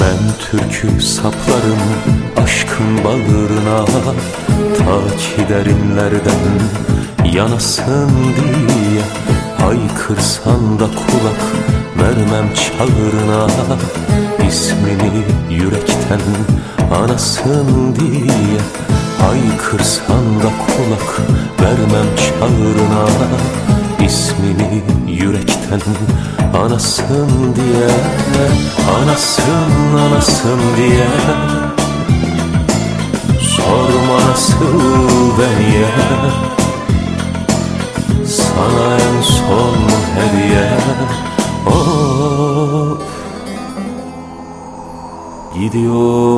Ben türkü saplarım aşkın bağrına Ta ki derinlerden yanasın diye Haykırsan da kulak vermem çağrına. İsmini yürekten anasın diye Haykırsan da kulak vermem çağrına. İsmini yürekten anasın diye Anasın anasın diye Sorma nasıl ben ye. Sana en son hediye. Of. Gidiyorum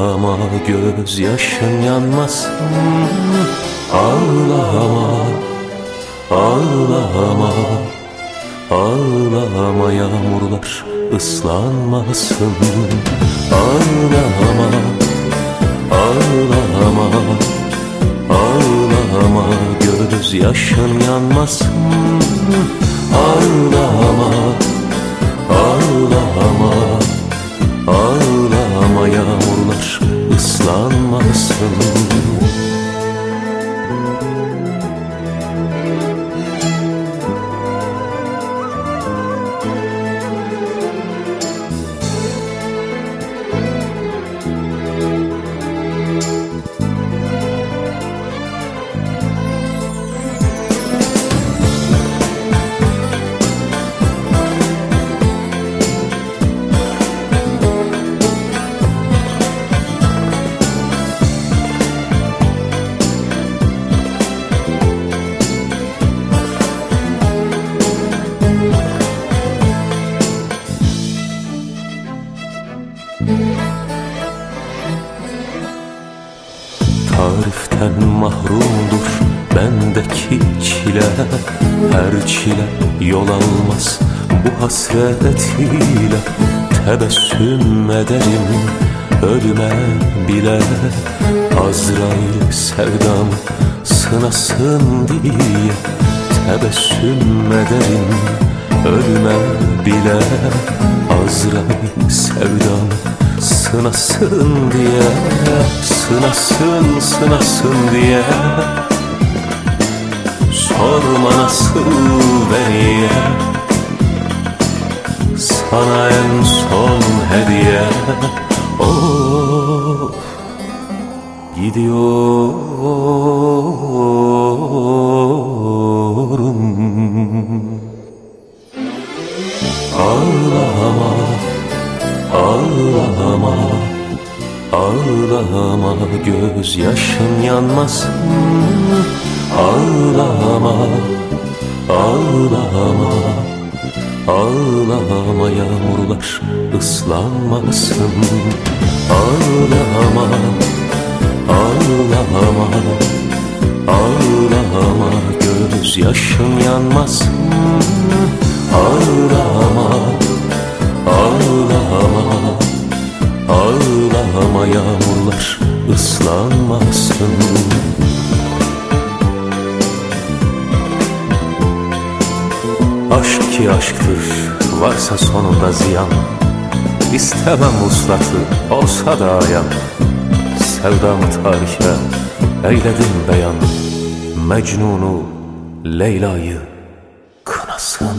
Ağlama gözyaşın yanmasın Ağlama Ağlama Ağlama yağmurlar ıslanmasın. Ağlama Ağlama Ağlama gözyaşın yanmasın Ağlama Ağlama Tariften mahrumdur bendeki çile. Her çile yol almaz bu hasret ile Tebessüm ederim ölüme bile. Azrail sevdam sınasın diye. Tebessüm ederim ölüme bile Azrail sevdam sınasın diye Sınasın sınasın diye. Sorma nasıl beni. Sana en son hediye. Of Gidiyorum Ağlama Ağlama gözyaşın yanmasın. Ağlama Ağlama Ağlama yağmurlar ıslanmasın. Ağlama Ağlama Ağlama gözyaşın yanmasın. Ağlama Ağlama Ağlama yağmurlar ıslanmasın Aşk ki aşktır varsa sonunda ziyan. İstemem uslatı olsa da ayan. Sevdamı tarihe eyledim beyan. Mecnun'u Leyla'yı kınasın